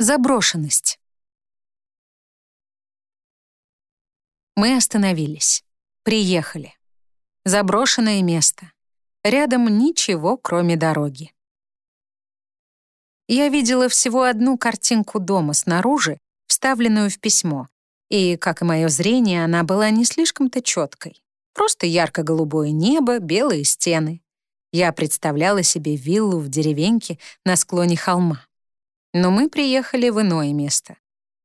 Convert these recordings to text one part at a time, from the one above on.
Заброшенность. Мы остановились. Приехали. Заброшенное место. Рядом ничего, кроме дороги. Я видела всего одну картинку дома снаружи, вставленную в письмо, и, как и мое зрение, она была не слишком-то четкой. Просто ярко-голубое небо, белые стены. Я представляла себе виллу в деревеньке на склоне холма. Но мы приехали в иное место.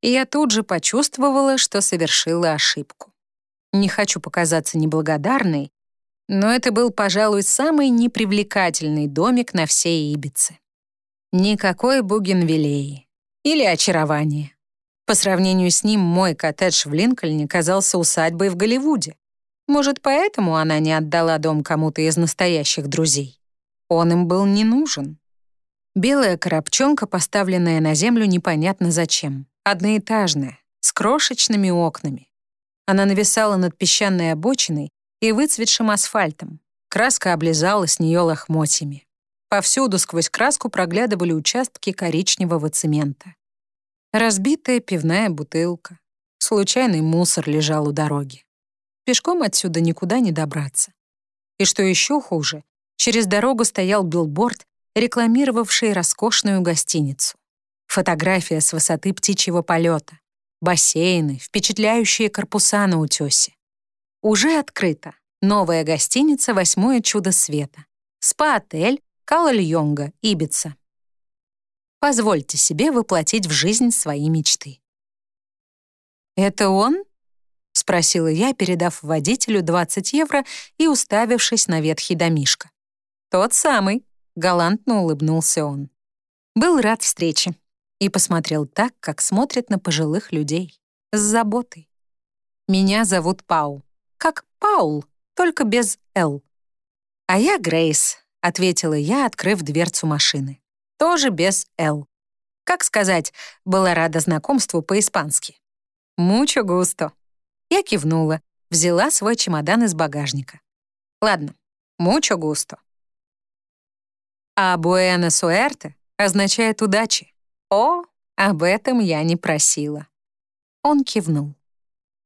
И я тут же почувствовала, что совершила ошибку. Не хочу показаться неблагодарной, но это был, пожалуй, самый непривлекательный домик на всей Ибице. Никакой бугенвиллеи или очарования. По сравнению с ним мой коттедж в Линкольне казался усадьбой в Голливуде. Может, поэтому она не отдала дом кому-то из настоящих друзей. Он им был не нужен. Белая коробчонка, поставленная на землю непонятно зачем. Одноэтажная, с крошечными окнами. Она нависала над песчаной обочиной и выцветшим асфальтом. Краска облизала с нее лохмотьями. Повсюду сквозь краску проглядывали участки коричневого цемента. Разбитая пивная бутылка. Случайный мусор лежал у дороги. Пешком отсюда никуда не добраться. И что еще хуже, через дорогу стоял билборд рекламировавший роскошную гостиницу. Фотография с высоты птичьего полета, бассейны, впечатляющие корпуса на утесе. Уже открыта новая гостиница «Восьмое чудо света», спа-отель Калальонга, Ибица. Позвольте себе воплотить в жизнь свои мечты. «Это он?» — спросила я, передав водителю 20 евро и уставившись на ветхий домишко. «Тот самый», Галантно улыбнулся он. Был рад встрече и посмотрел так, как смотрят на пожилых людей, с заботой. «Меня зовут Пау. Как Паул, только без «Л». «А я Грейс», — ответила я, открыв дверцу машины. «Тоже без «Л». Как сказать, была рада знакомству по-испански. «Мучо густо». Я кивнула, взяла свой чемодан из багажника. «Ладно, мучо густо». А «буэна суэрте» означает «удачи». О, об этом я не просила. Он кивнул.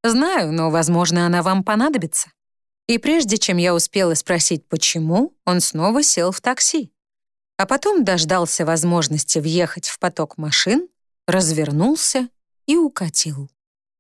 «Знаю, но, возможно, она вам понадобится». И прежде чем я успела спросить, почему, он снова сел в такси. А потом дождался возможности въехать в поток машин, развернулся и укатил.